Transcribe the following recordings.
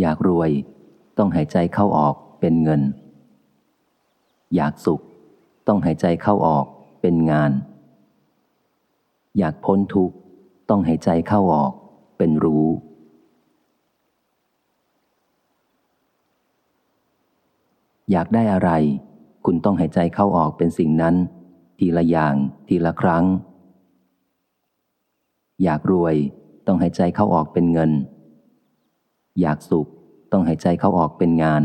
อยากรวย ต้องหายใจเข้าออกเป็นเงิน อยากสุข ต้องหายใจเข้าออกเป็นงาน อยากพ้นทุกข์ ต้องหายใจเข้าออกเป็นรู้ อยากได้อะไร คุณต้องหายใจเข้าออกเป็นสิ่งนั้น ทีละอย่างทีละครั้ง อยากรวย ต้องหายใจเข้าออกเป็นเงิน อยากสุขต้องหายใจเข้าออกเป็นงาน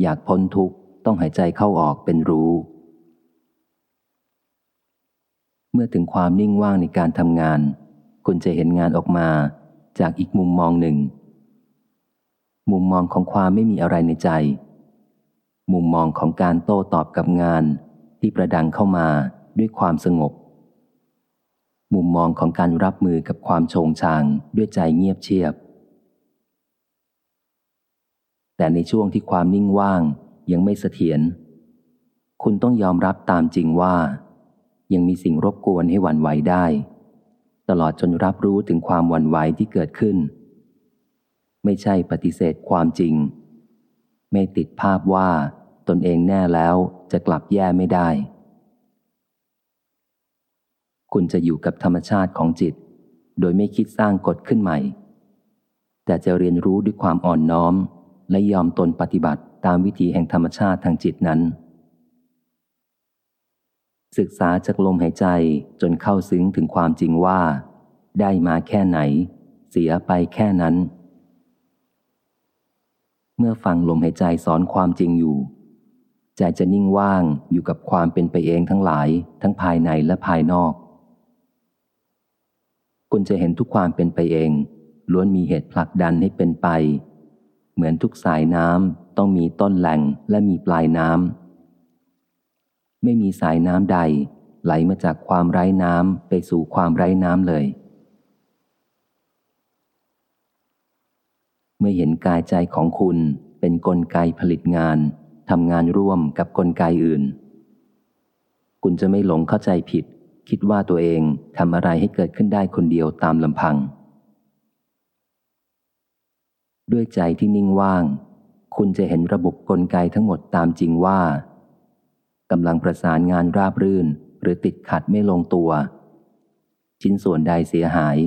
อยากพ้นทุกข์ต้องหายใจเข้าออกเป็นรู้ เมื่อถึงความนิ่งว่างในการทำงาน คุณจะเห็นงานออกมาจากอีกมุมมองหนึ่ง มุมมองของความไม่มีอะไรในใจ มุมมองของการโต้ตอบกับงานที่ประดังเข้ามาด้วยความสงบ มุมมองของการรับมือกับความโฉงชางด้วยใจเงียบเชียบ แต่ในช่วงที่ความนิ่งว่างยังไม่เสถียร คุณต้องยอมรับตามจริงว่า ยังมีสิ่งรบกวนให้หวั่นไหวได้ ตลอดจนรับรู้ถึงความหวั่นไหวที่เกิดขึ้น ไม่ใช่ปฏิเสธความจริง ไม่ติดภาพว่าตนเองแน่แล้วจะกลับแย่ไม่ได้ คุณจะอยู่กับธรรมชาติของจิต โดยไม่คิดสร้างกฎขึ้นใหม่ แต่จะเรียนรู้ด้วยความอ่อนน้อม และยอมตนปฏิบัติตามวิธีแห่งธรรมชาติทางจิตนั้น ศึกษาจากลมหายใจจนเข้าซึ้งถึงความจริงว่า ได้มาแค่ไหน เสียไปแค่นั้น เมื่อฟังลมหายใจสอนความจริงอยู่ใจจะนิ่งว่างอยู่กับความเป็นไปเองทั้งหลายทั้งภายในและภายนอก คุณจะเห็นทุกความเป็นไปเอง ล้วนมีเหตุผลักดันให้เป็นไป เหมือนทุกสายน้ำต้องมีต้นแหล่งและมีปลายน้ำไม่มีสายน้ำใด ไหลมาจากความไร้น้ำไปสู่ความไร้น้ำเลย เมื่อเห็นกายใจของคุณเป็นนกลไกผลิตงานทำงานร่วมกับกลไกอื่น คุณจะไม่หลงเข้าใจผิด คิดว่าตัวเองทำอะไรให้เกิดขึ้นได้คนเดียวตามลำพัง ด้วยใจที่นิ่งว่าง คุณจะเห็นระบบกลไกทั้งหมดตามจริงว่ากำลังประสานงานราบรื่น หรือติดขัดไม่ลงตัว ชิ้นส่วนใดเสียหาย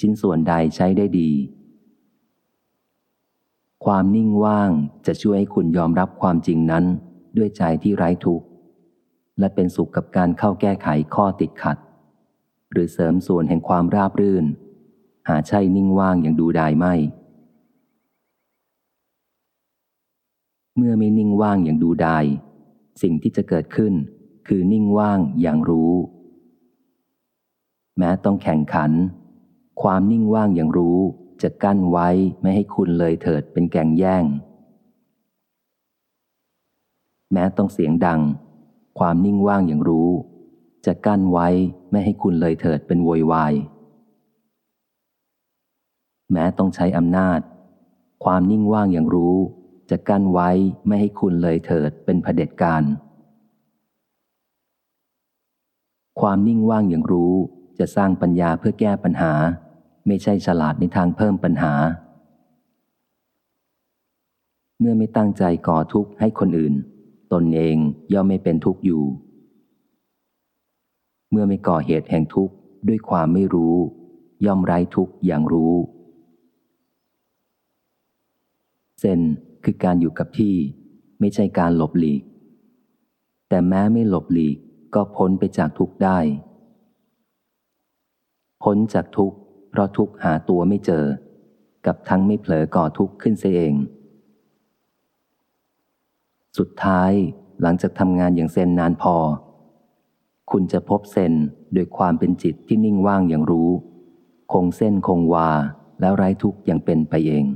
ชิ้นส่วนใดใช้ได้ดี ความนิ่งว่างจะช่วยให้คุณยอมรับความจริงนั้น ด้วยใจที่ไร้ทุกข์และเป็นสุขกับการเข้าแก้ไขข้อติดขัด หรือเสริมส่วนแห่งความราบรื่น หาใช่นิ่งว่างอย่างดูดายไม่ เมื่อไม่นิ่งว่างอย่างดูดายสิ่งที่จะเกิดขึ้น คือนิ่งว่างอย่างรู้ แม้ต้องแข่งขัน ความนิ่งว่างอย่างรู้จะกั้นไว้ไม่ให้คุณเลยเถิดเป็นแก่งแย่ง แม้ต้องเสียงดัง ความนิ่งว่างอย่างรู้ จะกั้นไว้ไม่ให้คุณเลยเถิดเป็นโวยวาย แม้ต้องใช้อำนาจ ความนิ่งว่างอย่างรู้ จะกั้นไว้ไม่ให้คุณเลยเถิดเป็นเผด็จการ ความนิ่งว่างอย่างรู้จะสร้างปัญญาเพื่อแก้ปัญหา ไม่ใช่ฉลาดในทางเพิ่มปัญหา เมื่อไม่ตั้งใจก่อทุกข์ให้คนอื่น ตนเองย่อมไม่เป็นทุกข์อยู่ เมื่อไม่ก่อเหตุแห่งทุกข์ด้วยความไม่รู้ ย่อมไร้ทุกข์อย่างรู้เซน คือการอยู่กับที่ ไม่ใช่การหลบหลีก แต่แม้ไม่หลบหลีกก็พ้นไปจากทุกข์ได้ พ้นจากทุกข์เพราะทุกข์หาตัวไม่เจอ กับทั้งไม่เผลอก่อทุกข์ขึ้นเสเอง สุดท้ายหลังจากทำงานอย่างเซนนานพอ คุณจะพบเซนโดยความเป็นจิตที่นิ่งว่างอย่างรู้ คงเส้นคงวาแล้วไร้ทุกข์อย่างเป็นไปเอง